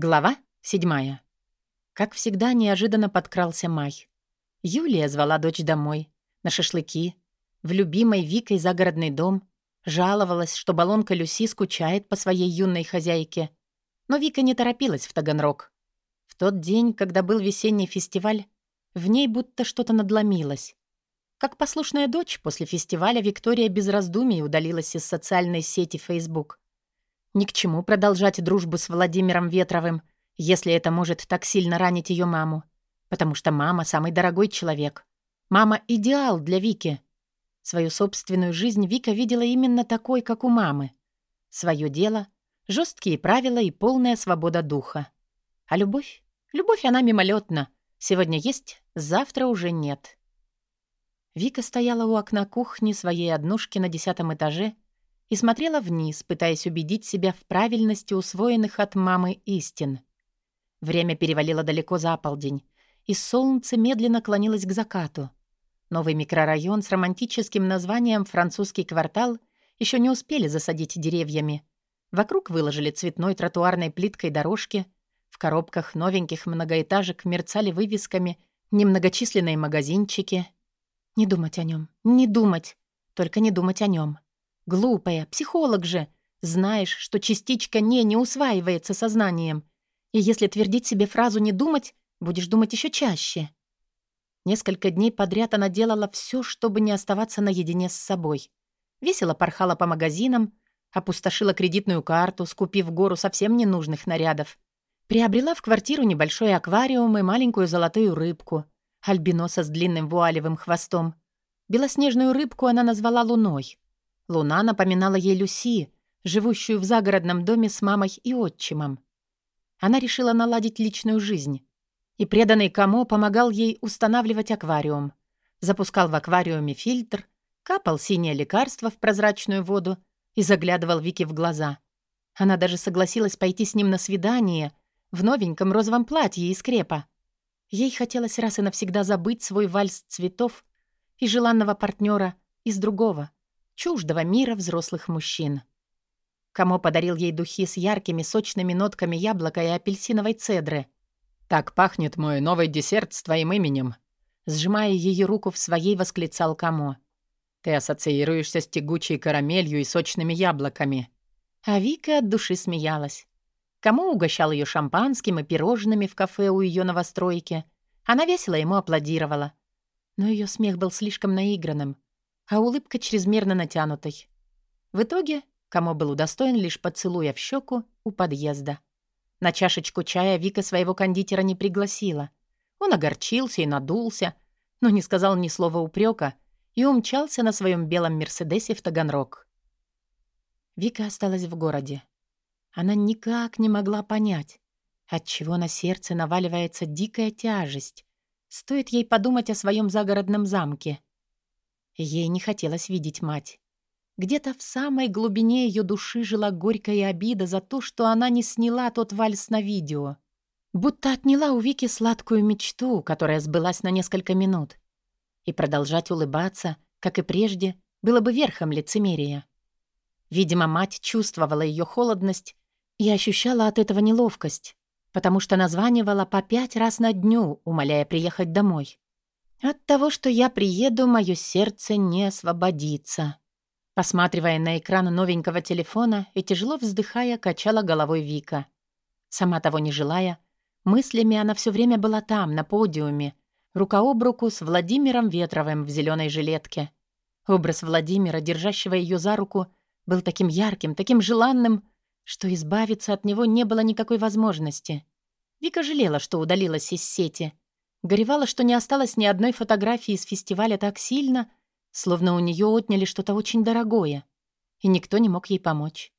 Глава седьмая. Как всегда, неожиданно подкрался май. Юлия звала дочь домой, на шашлыки, в любимой Викой загородный дом, жаловалась, что баллонка Люси скучает по своей юной хозяйке. Но Вика не торопилась в Таганрог. В тот день, когда был весенний фестиваль, в ней будто что-то надломилось. Как послушная дочь, после фестиваля Виктория без раздумий удалилась из социальной сети Facebook. Ни к чему продолжать дружбу с Владимиром Ветровым, если это может так сильно ранить ее маму. Потому что мама — самый дорогой человек. Мама — идеал для Вики. Свою собственную жизнь Вика видела именно такой, как у мамы. Свое дело, жесткие правила и полная свобода духа. А любовь? Любовь она мимолетна. Сегодня есть, завтра уже нет. Вика стояла у окна кухни своей однушки на десятом этаже и смотрела вниз, пытаясь убедить себя в правильности усвоенных от мамы истин. Время перевалило далеко за полдень, и солнце медленно клонилось к закату. Новый микрорайон с романтическим названием «Французский квартал» еще не успели засадить деревьями. Вокруг выложили цветной тротуарной плиткой дорожки, в коробках новеньких многоэтажек мерцали вывесками немногочисленные магазинчики. Не думать о нем, не думать, только не думать о нем. Глупая, психолог же. Знаешь, что частичка «не» не усваивается сознанием. И если твердить себе фразу «не думать», будешь думать еще чаще. Несколько дней подряд она делала все, чтобы не оставаться наедине с собой. Весело порхала по магазинам, опустошила кредитную карту, скупив гору совсем ненужных нарядов. Приобрела в квартиру небольшой аквариум и маленькую золотую рыбку, альбиноса с длинным вуалевым хвостом. Белоснежную рыбку она назвала Луной. Луна напоминала ей Люси, живущую в загородном доме с мамой и отчимом. Она решила наладить личную жизнь. И преданный Камо помогал ей устанавливать аквариум. Запускал в аквариуме фильтр, капал синее лекарство в прозрачную воду и заглядывал Вике в глаза. Она даже согласилась пойти с ним на свидание в новеньком розовом платье из крепа. Ей хотелось раз и навсегда забыть свой вальс цветов и желанного партнера из другого — чуждого мира взрослых мужчин. Кому подарил ей духи с яркими сочными нотками яблока и апельсиновой цедры. «Так пахнет мой новый десерт с твоим именем», сжимая ее руку в своей, восклицал Камо. «Ты ассоциируешься с тягучей карамелью и сочными яблоками». А Вика от души смеялась. Кому угощал ее шампанским и пирожными в кафе у ее новостройки. Она весело ему аплодировала. Но ее смех был слишком наигранным а улыбка чрезмерно натянутой. В итоге кому был удостоен лишь поцелуя в щеку у подъезда. На чашечку чая Вика своего кондитера не пригласила. Он огорчился и надулся, но не сказал ни слова упрека и умчался на своем белом Мерседесе в Таганрог. Вика осталась в городе. Она никак не могла понять, отчего на сердце наваливается дикая тяжесть. Стоит ей подумать о своем загородном замке — Ей не хотелось видеть мать. Где-то в самой глубине ее души жила горькая обида за то, что она не сняла тот вальс на видео. Будто отняла у Вики сладкую мечту, которая сбылась на несколько минут. И продолжать улыбаться, как и прежде, было бы верхом лицемерия. Видимо, мать чувствовала ее холодность и ощущала от этого неловкость, потому что названивала по пять раз на дню, умоляя приехать домой. От того, что я приеду, мое сердце не освободится. Посматривая на экран новенького телефона и тяжело вздыхая, качала головой Вика. Сама того не желая, мыслями она все время была там, на подиуме, рука об руку с Владимиром Ветровым в зеленой жилетке. Образ Владимира, держащего ее за руку, был таким ярким, таким желанным, что избавиться от него не было никакой возможности. Вика жалела, что удалилась из сети — Горевала, что не осталось ни одной фотографии из фестиваля так сильно, словно у нее отняли что-то очень дорогое, и никто не мог ей помочь.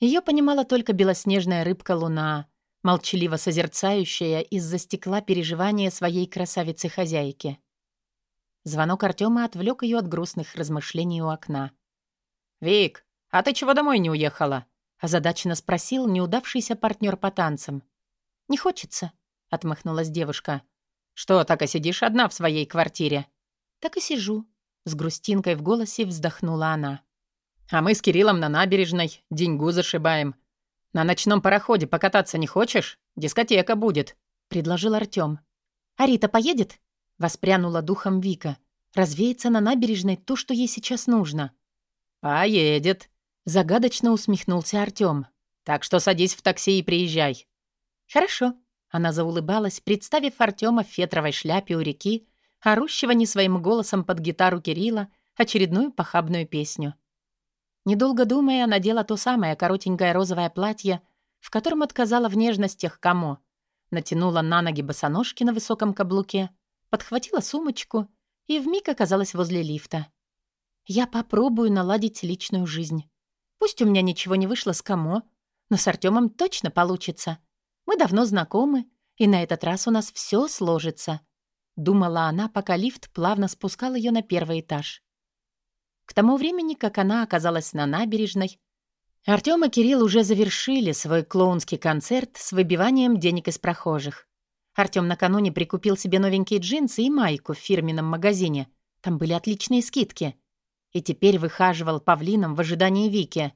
Ее понимала только белоснежная рыбка-луна, молчаливо созерцающая из-за стекла переживания своей красавицы-хозяйки. Звонок Артема отвлек ее от грустных размышлений у окна. «Вик, а ты чего домой не уехала?» озадаченно спросил неудавшийся партнер по танцам. «Не хочется», — отмахнулась девушка. «Что, так и сидишь одна в своей квартире?» «Так и сижу», — с грустинкой в голосе вздохнула она. «А мы с Кириллом на набережной деньгу зашибаем. На ночном пароходе покататься не хочешь?» «Дискотека будет», — предложил Артём. «А Рита поедет?» — воспрянула духом Вика. «Развеется на набережной то, что ей сейчас нужно». «Поедет», — загадочно усмехнулся Артём. «Так что садись в такси и приезжай». «Хорошо», — она заулыбалась, представив Артёма в фетровой шляпе у реки, орущего не своим голосом под гитару Кирилла очередную похабную песню. Недолго думая, надела то самое коротенькое розовое платье, в котором отказала в нежностях Камо. Натянула на ноги босоножки на высоком каблуке, подхватила сумочку и вмиг оказалась возле лифта. Я попробую наладить личную жизнь. Пусть у меня ничего не вышло с Камо, но с Артемом точно получится. Мы давно знакомы, и на этот раз у нас все сложится. Думала она, пока лифт плавно спускал ее на первый этаж. К тому времени, как она оказалась на набережной, Артём и Кирилл уже завершили свой клоунский концерт с выбиванием денег из прохожих. Артём накануне прикупил себе новенькие джинсы и майку в фирменном магазине. Там были отличные скидки. И теперь выхаживал павлином в ожидании Вики.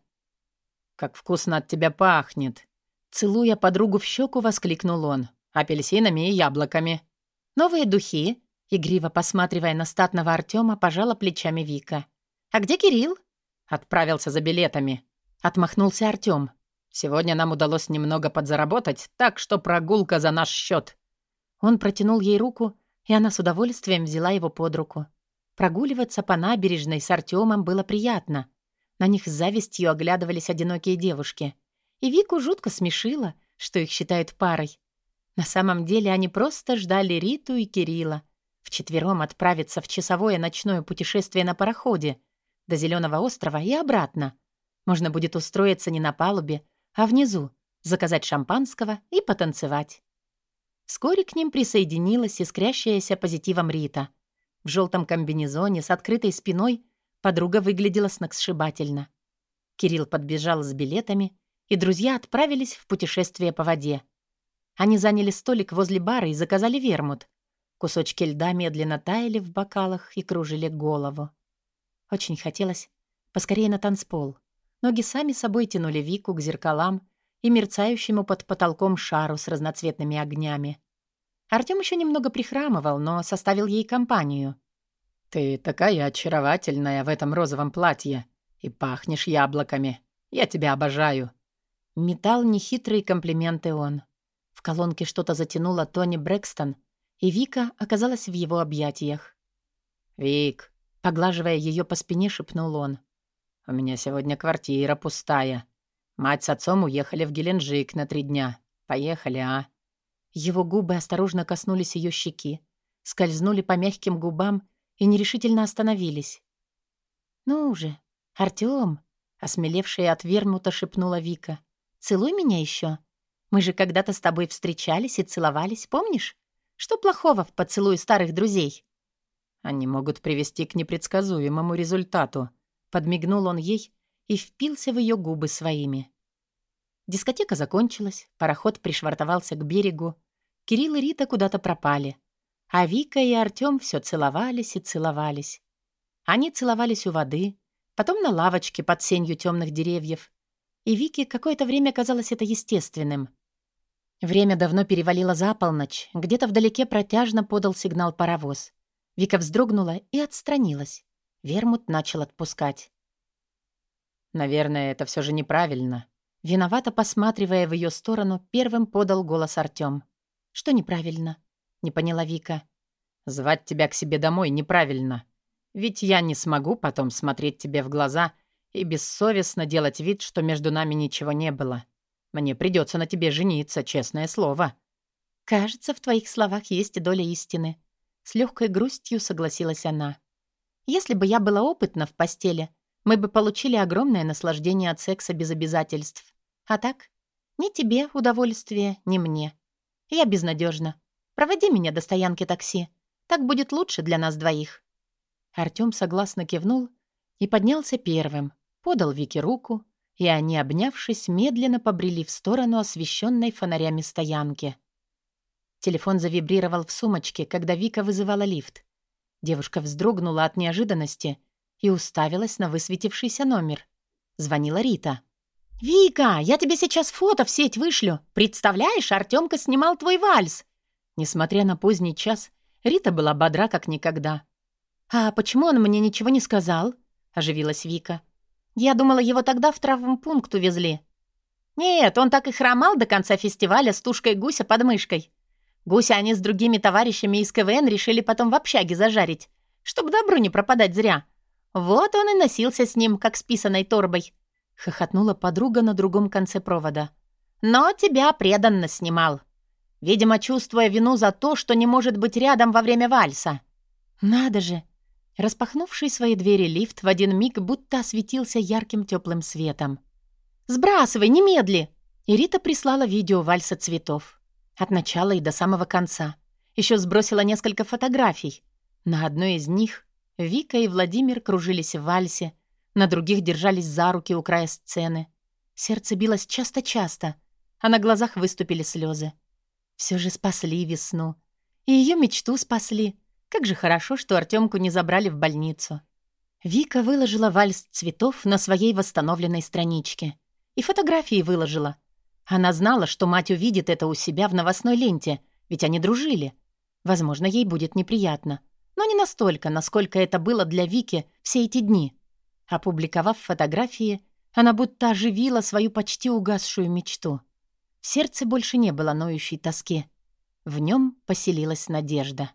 «Как вкусно от тебя пахнет!» Целуя подругу в щеку, воскликнул он. «Апельсинами и яблоками». «Новые духи?» Игриво посматривая на статного Артёма, пожала плечами Вика. «А где Кирилл?» «Отправился за билетами», Отмахнулся Артём. «Сегодня нам удалось немного подзаработать, так что прогулка за наш счет. Он протянул ей руку, и она с удовольствием взяла его под руку. Прогуливаться по набережной с Артёмом было приятно. На них с завистью оглядывались одинокие девушки. И Вику жутко смешило, что их считают парой. На самом деле они просто ждали Риту и Кирилла. Вчетвером отправиться в часовое ночное путешествие на пароходе до Зеленого острова и обратно. Можно будет устроиться не на палубе, а внизу, заказать шампанского и потанцевать. Вскоре к ним присоединилась искрящаяся позитивом Рита. В желтом комбинезоне с открытой спиной подруга выглядела сногсшибательно. Кирилл подбежал с билетами, и друзья отправились в путешествие по воде. Они заняли столик возле бара и заказали вермут. Кусочки льда медленно таяли в бокалах и кружили голову. Очень хотелось поскорее на танцпол. Ноги сами собой тянули Вику к зеркалам и мерцающему под потолком шару с разноцветными огнями. Артём ещё немного прихрамывал, но составил ей компанию. «Ты такая очаровательная в этом розовом платье и пахнешь яблоками. Я тебя обожаю». Метал нехитрые комплименты он. В колонке что-то затянуло Тони Брэкстон, и Вика оказалась в его объятиях. «Вик», поглаживая её по спине, шепнул он. У меня сегодня квартира пустая. Мать с отцом уехали в Геленджик на три дня. Поехали, а?» Его губы осторожно коснулись ее щеки, скользнули по мягким губам и нерешительно остановились. «Ну уже, Артём!» — осмелевшая от вермута шепнула Вика. «Целуй меня еще. Мы же когда-то с тобой встречались и целовались, помнишь? Что плохого в поцелуе старых друзей?» «Они могут привести к непредсказуемому результату», Подмигнул он ей и впился в ее губы своими. Дискотека закончилась, пароход пришвартовался к берегу. Кирилл и Рита куда-то пропали. А Вика и Артём все целовались и целовались. Они целовались у воды, потом на лавочке под сенью темных деревьев. И Вике какое-то время казалось это естественным. Время давно перевалило за полночь, где-то вдалеке протяжно подал сигнал паровоз. Вика вздрогнула и отстранилась. Вермут начал отпускать. «Наверное, это все же неправильно». Виновато посматривая в ее сторону, первым подал голос Артем. «Что неправильно?» — не поняла Вика. «Звать тебя к себе домой неправильно. Ведь я не смогу потом смотреть тебе в глаза и бессовестно делать вид, что между нами ничего не было. Мне придется на тебе жениться, честное слово». «Кажется, в твоих словах есть доля истины». С легкой грустью согласилась она. Если бы я была опытна в постели, мы бы получили огромное наслаждение от секса без обязательств. А так? Ни тебе удовольствие, ни мне. Я безнадежна. Проводи меня до стоянки такси. Так будет лучше для нас двоих». Артём согласно кивнул и поднялся первым, подал Вике руку, и они, обнявшись, медленно побрели в сторону освещенной фонарями стоянки. Телефон завибрировал в сумочке, когда Вика вызывала лифт. Девушка вздрогнула от неожиданности и уставилась на высветившийся номер. Звонила Рита. «Вика, я тебе сейчас фото в сеть вышлю. Представляешь, Артемка снимал твой вальс». Несмотря на поздний час, Рита была бодра как никогда. «А почему он мне ничего не сказал?» — оживилась Вика. «Я думала, его тогда в травмпункт увезли». «Нет, он так и хромал до конца фестиваля с тушкой гуся под мышкой. Гуся они с другими товарищами из КВН решили потом в общаге зажарить, чтобы добру не пропадать зря. Вот он и носился с ним, как с писаной торбой. — хохотнула подруга на другом конце провода. «Но тебя преданно снимал. Видимо, чувствуя вину за то, что не может быть рядом во время вальса». «Надо же!» Распахнувший свои двери лифт в один миг будто осветился ярким теплым светом. «Сбрасывай, немедли!» И Рита прислала видео вальса цветов. От начала и до самого конца. Еще сбросила несколько фотографий. На одной из них Вика и Владимир кружились в вальсе, на других держались за руки у края сцены. Сердце билось часто-часто, а на глазах выступили слезы. Все же спасли весну. И ее мечту спасли. Как же хорошо, что Артемку не забрали в больницу. Вика выложила вальс цветов на своей восстановленной страничке. И фотографии выложила. Она знала, что мать увидит это у себя в новостной ленте, ведь они дружили. Возможно, ей будет неприятно. Но не настолько, насколько это было для Вики все эти дни. Опубликовав фотографии, она будто оживила свою почти угасшую мечту. В сердце больше не было ноющей тоски. В нем поселилась надежда.